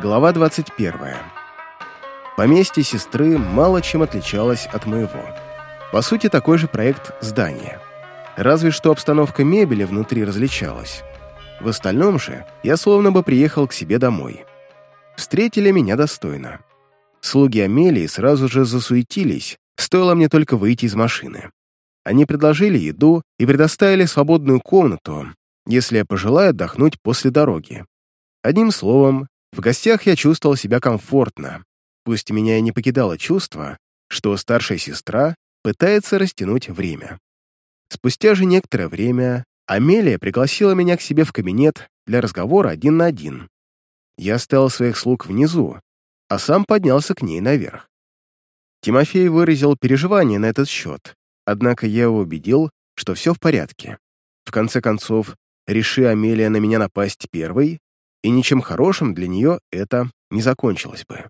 Глава 21. Поместье сестры мало чем отличалось от моего. По сути, такой же проект здания. Разве что обстановка мебели внутри различалась. В остальном же я словно бы приехал к себе домой. Встретили меня достойно. Слуги Амелии сразу же засуетились, стоило мне только выйти из машины. Они предложили еду и предоставили свободную комнату, если я пожелаю отдохнуть после дороги. Одним словом, в гостях я чувствовал себя комфортно, пусть меня и не покидало чувство, что старшая сестра пытается растянуть время. Спустя же некоторое время Амелия пригласила меня к себе в кабинет для разговора один на один. Я оставил своих слуг внизу, а сам поднялся к ней наверх. Тимофей выразил переживание на этот счет, однако я его убедил, что все в порядке. В конце концов, реши Амелия на меня напасть первой, и ничем хорошим для нее это не закончилось бы.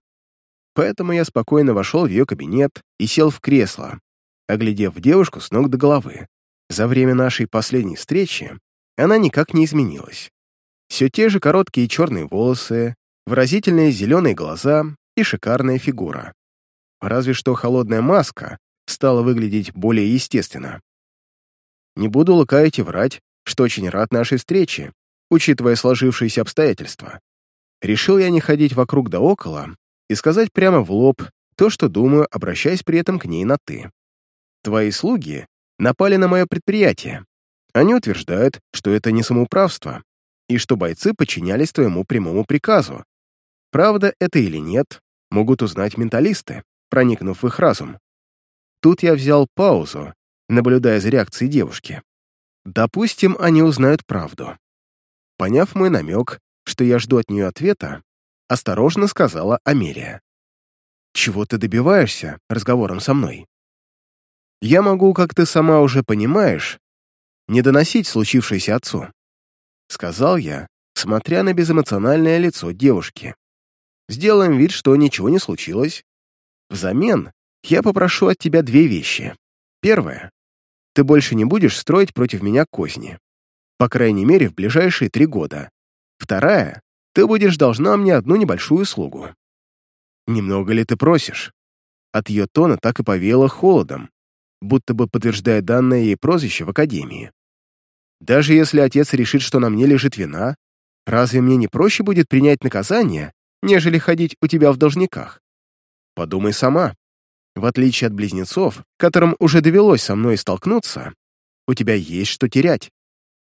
Поэтому я спокойно вошел в ее кабинет и сел в кресло, оглядев девушку с ног до головы. За время нашей последней встречи она никак не изменилась. Все те же короткие черные волосы, выразительные зеленые глаза и шикарная фигура. Разве что холодная маска стала выглядеть более естественно. Не буду лукавить и врать, что очень рад нашей встрече учитывая сложившиеся обстоятельства. Решил я не ходить вокруг да около и сказать прямо в лоб то, что думаю, обращаясь при этом к ней на «ты». Твои слуги напали на мое предприятие. Они утверждают, что это не самоуправство, и что бойцы подчинялись твоему прямому приказу. Правда это или нет, могут узнать менталисты, проникнув в их разум. Тут я взял паузу, наблюдая за реакцией девушки. Допустим, они узнают правду. Поняв мой намек, что я жду от нее ответа, осторожно сказала Амелия. «Чего ты добиваешься разговором со мной? Я могу, как ты сама уже понимаешь, не доносить случившееся отцу», сказал я, смотря на безэмоциональное лицо девушки. «Сделаем вид, что ничего не случилось. Взамен я попрошу от тебя две вещи. Первое. Ты больше не будешь строить против меня козни. По крайней мере, в ближайшие три года. Вторая — ты будешь должна мне одну небольшую услугу. Немного ли ты просишь? От ее тона так и повеяло холодом, будто бы подтверждая данное ей прозвище в академии. Даже если отец решит, что на мне лежит вина, разве мне не проще будет принять наказание, нежели ходить у тебя в должниках? Подумай сама. В отличие от близнецов, которым уже довелось со мной столкнуться, у тебя есть что терять.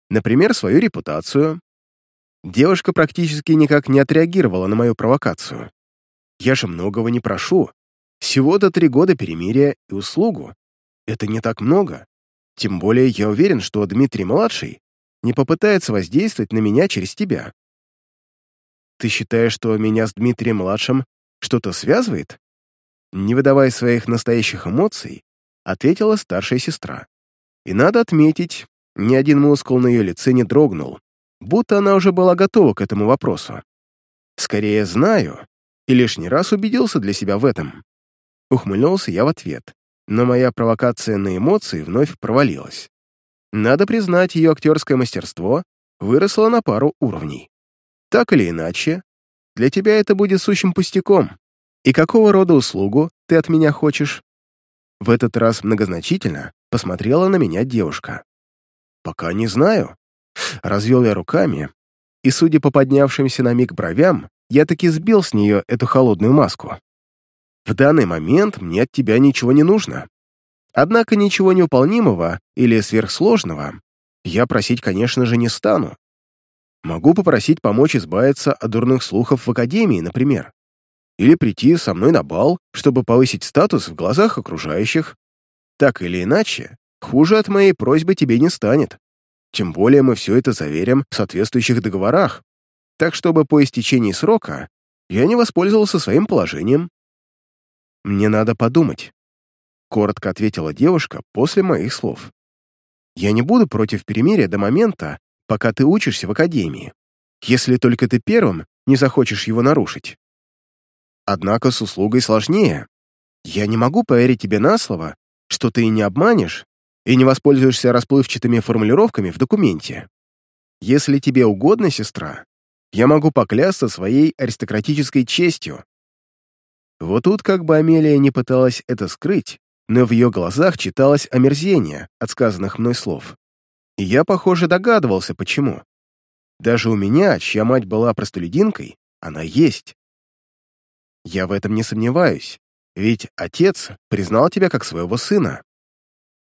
Например, свою репутацию. Девушка практически никак не отреагировала на мою провокацию. Я же многого не прошу. Всего-то три года перемирия и услугу. Это не так много. Тем более я уверен, что Дмитрий-младший не попытается воздействовать на меня через тебя. Ты считаешь, что меня с Дмитрием-младшим что-то связывает? Не выдавая своих настоящих эмоций, ответила старшая сестра. И надо отметить, ни один мускул на ее лице не дрогнул, будто она уже была готова к этому вопросу. Скорее знаю, и лишний раз убедился для себя в этом. Ухмыльнулся я в ответ, но моя провокация на эмоции вновь провалилась. Надо признать, ее актерское мастерство выросло на пару уровней. Так или иначе, для тебя это будет сущим пустяком. И какого рода услугу ты от меня хочешь? В этот раз многозначительно посмотрела на меня девушка. «Пока не знаю». Развел я руками, и, судя по поднявшимся на миг бровям, я таки сбил с нее эту холодную маску. «В данный момент мне от тебя ничего не нужно. Однако ничего невыполнимого или сверхсложного я просить, конечно же, не стану. Могу попросить помочь избавиться от дурных слухов в академии, например. Или прийти со мной на бал, чтобы повысить статус в глазах окружающих. Так или иначе, Хуже от моей просьбы тебе не станет. Тем более мы все это заверим в соответствующих договорах. Так чтобы по истечении срока я не воспользовался своим положением. Мне надо подумать. Коротко ответила девушка после моих слов. Я не буду против перемирия до момента, пока ты учишься в академии, если только ты первым не захочешь его нарушить. Однако с услугой сложнее. Я не могу поверить тебе на слово, что ты не обманешь и не воспользуешься расплывчатыми формулировками в документе. Если тебе угодно, сестра, я могу поклясться своей аристократической честью. Вот тут как бы Амелия не пыталась это скрыть, но в ее глазах читалось омерзение от сказанных мной слов. И я, похоже, догадывался, почему. Даже у меня, чья мать была простолюдинкой, она есть. Я в этом не сомневаюсь, ведь отец признал тебя как своего сына.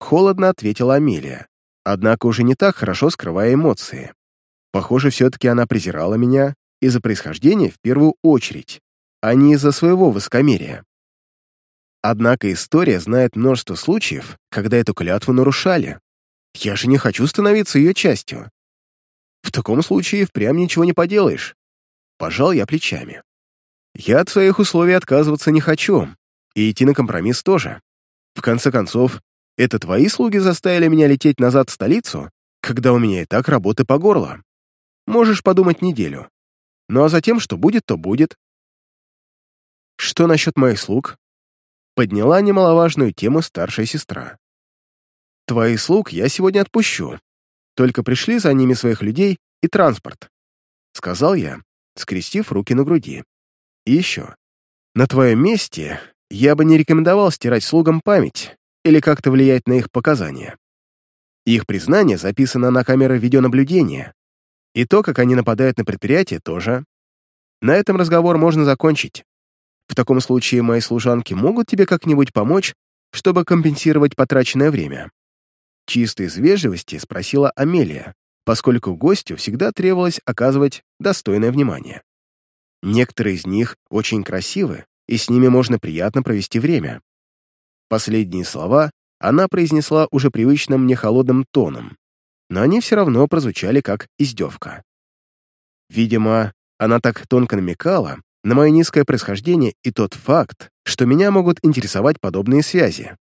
Холодно ответила Амелия, однако уже не так хорошо скрывая эмоции. Похоже, все-таки она презирала меня из-за происхождения в первую очередь, а не из-за своего высокомерия. Однако история знает множество случаев, когда эту клятву нарушали. Я же не хочу становиться ее частью. В таком случае впрямь ничего не поделаешь. Пожал я плечами. Я от своих условий отказываться не хочу, и идти на компромисс тоже. В конце концов, это твои слуги заставили меня лететь назад в столицу, когда у меня и так работы по горло. Можешь подумать неделю. Ну а затем, что будет, то будет. Что насчет моих слуг? Подняла немаловажную тему старшая сестра. Твоих слуг я сегодня отпущу. Только пришли за ними своих людей и транспорт. Сказал я, скрестив руки на груди. И еще. На твоем месте я бы не рекомендовал стирать слугам память или как-то влиять на их показания. Их признание записано на камеры видеонаблюдения, и то, как они нападают на предприятие, тоже. На этом разговор можно закончить. В таком случае мои служанки могут тебе как-нибудь помочь, чтобы компенсировать потраченное время?» Чисто из вежливости спросила Амелия, поскольку гостю всегда требовалось оказывать достойное внимание. Некоторые из них очень красивы, и с ними можно приятно провести время. Последние слова она произнесла уже привычным мне холодным тоном, но они все равно прозвучали как издевка. Видимо, она так тонко намекала на мое низкое происхождение и тот факт, что меня могут интересовать подобные связи.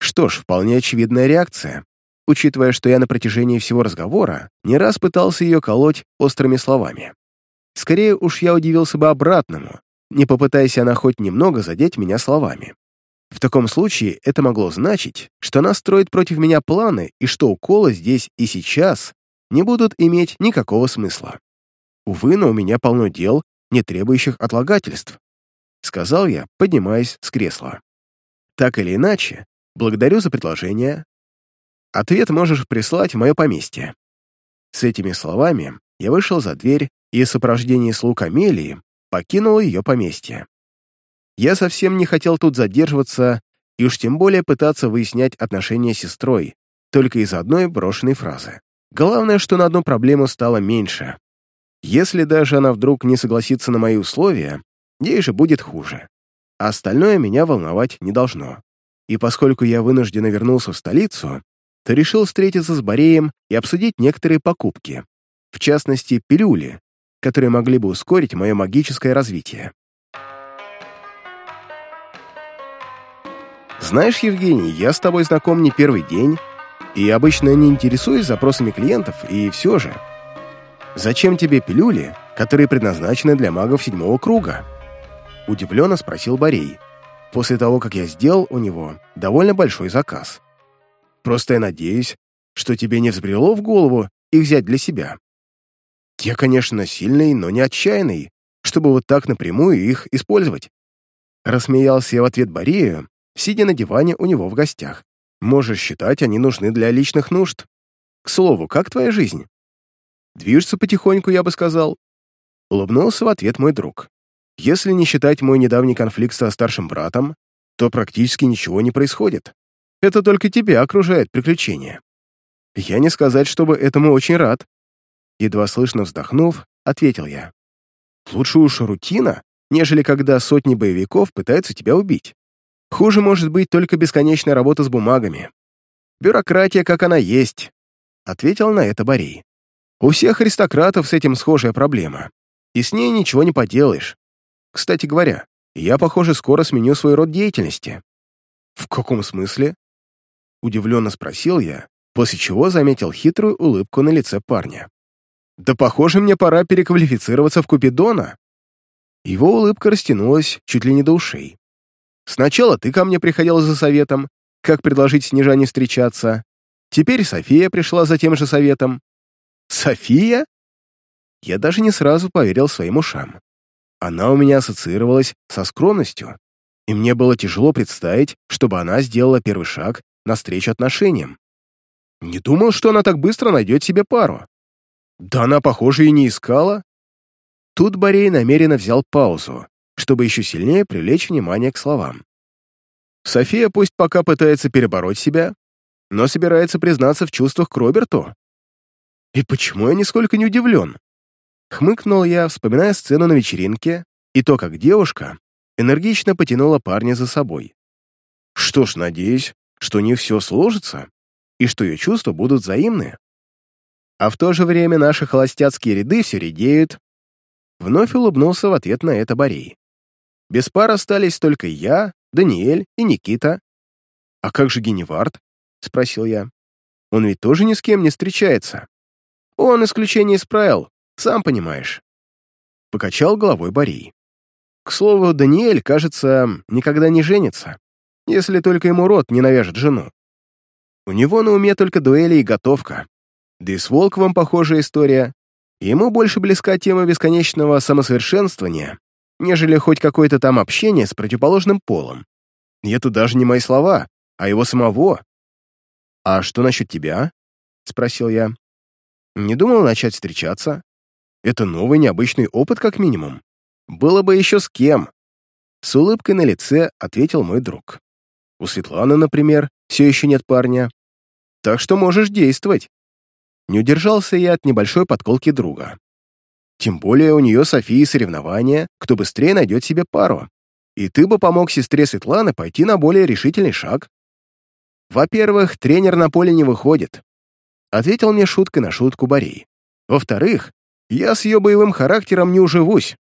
Что ж, вполне очевидная реакция, учитывая, что я на протяжении всего разговора не раз пытался ее колоть острыми словами. Скорее уж я удивился бы обратному, не попытаясь она хоть немного задеть меня словами. В таком случае это могло значить, что она строит против меня планы и что уколы здесь и сейчас не будут иметь никакого смысла. Увы, но у меня полно дел, не требующих отлагательств, сказал я, поднимаясь с кресла. Так или иначе, благодарю за предложение. Ответ можешь прислать в мое поместье. С этими словами я вышел за дверь и в сопровождении слуг Амелии покинул ее поместье. Я совсем не хотел тут задерживаться и уж тем более пытаться выяснять отношения с сестрой, только из одной брошенной фразы. Главное, что на одну проблему стало меньше. Если даже она вдруг не согласится на мои условия, ей же будет хуже. А остальное меня волновать не должно. И поскольку я вынужденно вернулся в столицу, то решил встретиться с Бореем и обсудить некоторые покупки, в частности, пилюли, которые могли бы ускорить мое магическое развитие. Знаешь, Евгений, я с тобой знаком не первый день, и обычно не интересуюсь запросами клиентов, и все же. Зачем тебе пилюли, которые предназначены для магов седьмого круга? Удивленно спросил Борей, после того, как я сделал у него довольно большой заказ. Просто я надеюсь, что тебе не взбрело в голову их взять для себя. Я, конечно, сильный, но не отчаянный, чтобы вот так напрямую их использовать. Рассмеялся я в ответ Борею, сидя на диване у него в гостях. Можешь считать, они нужны для личных нужд. К слову, как твоя жизнь? Движется потихоньку, я бы сказал. Улыбнулся в ответ мой друг. Если не считать мой недавний конфликт со старшим братом, то практически ничего не происходит. Это только тебя окружает приключения. Я не сказать, чтобы этому очень рад. Едва слышно вздохнув, ответил я. Лучше уж рутина, нежели когда сотни боевиков пытаются тебя убить. Хуже может быть только бесконечная работа с бумагами. Бюрократия, как она есть, — ответил на это Борей. У всех аристократов с этим схожая проблема, и с ней ничего не поделаешь. Кстати говоря, я, похоже, скоро сменю свой род деятельности. В каком смысле? Удивленно спросил я, после чего заметил хитрую улыбку на лице парня. Да, похоже, мне пора переквалифицироваться в Купидона. Его улыбка растянулась чуть ли не до ушей. Сначала ты ко мне приходила за советом, как предложить Снежане встречаться. Теперь София пришла за тем же советом. София? я даже не сразу поверил своим ушам. Она у меня ассоциировалась со скромностью, и мне было тяжело представить, чтобы она сделала первый шаг навстречу отношениям. Не думал, что она так быстро найдет себе пару. Да она, похоже, и не искала. Тут Борей намеренно взял паузу, чтобы еще сильнее привлечь внимание к словам. София пусть пока пытается перебороть себя, но собирается признаться в чувствах к Роберту. И почему я нисколько не удивлен? Хмыкнул я, вспоминая сцену на вечеринке и то, как девушка энергично потянула парня за собой. Что ж, надеюсь, что не все сложится, и что ее чувства будут взаимны. А в то же время наши холостяцкие ряды все редеют. Вновь улыбнулся в ответ на это Борей. Без пар остались только я, Даниэль и Никита. «А как же Геневард?» — спросил я. «Он ведь тоже ни с кем не встречается. Он исключение из правил, сам понимаешь». Покачал головой Борей. К слову, Даниэль, кажется, никогда не женится, если только ему рот не навяжет жену. У него на уме только дуэли и готовка. Да и с Волковым похожая история. Ему больше близка тема бесконечного самосовершенствования, нежели хоть какое-то там общение с противоположным полом. И это даже не мои слова, а его самого. «А что насчет тебя?» — спросил я. «Не думал начать встречаться. Это новый необычный опыт, как минимум. Было бы еще с кем». С улыбкой на лице ответил мой друг. «У Светланы, например, все еще нет парня. Так что можешь действовать». Не удержался я от небольшой подколки друга. Тем более у нее Софии соревнования, кто быстрее найдет себе пару. И ты бы помог сестре Светланы пойти на более решительный шаг. Во-первых, тренер на поле не выходит. Ответил мне шуткой на шутку Борей. Во-вторых, я с ее боевым характером не уживусь.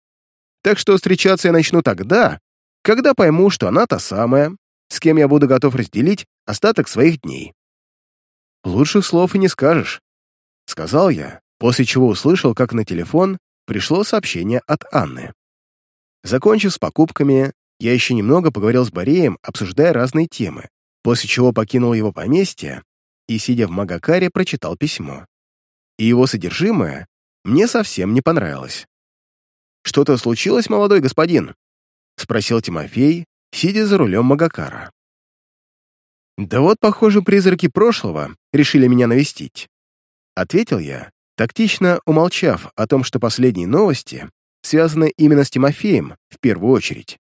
Так что встречаться я начну тогда, когда пойму, что она та самая, с кем я буду готов разделить остаток своих дней. Лучших слов и не скажешь, — сказал я, после чего услышал, как на телефон пришло сообщение от Анны. Закончив с покупками, я еще немного поговорил с Бореем, обсуждая разные темы, после чего покинул его поместье и, сидя в Магакаре, прочитал письмо. И его содержимое мне совсем не понравилось. «Что-то случилось, молодой господин?» — спросил Тимофей, сидя за рулем Магакара. «Да вот, похоже, призраки прошлого решили меня навестить», — ответил я, тактично умолчав о том, что последние новости связаны именно с Тимофеем в первую очередь.